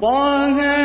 طه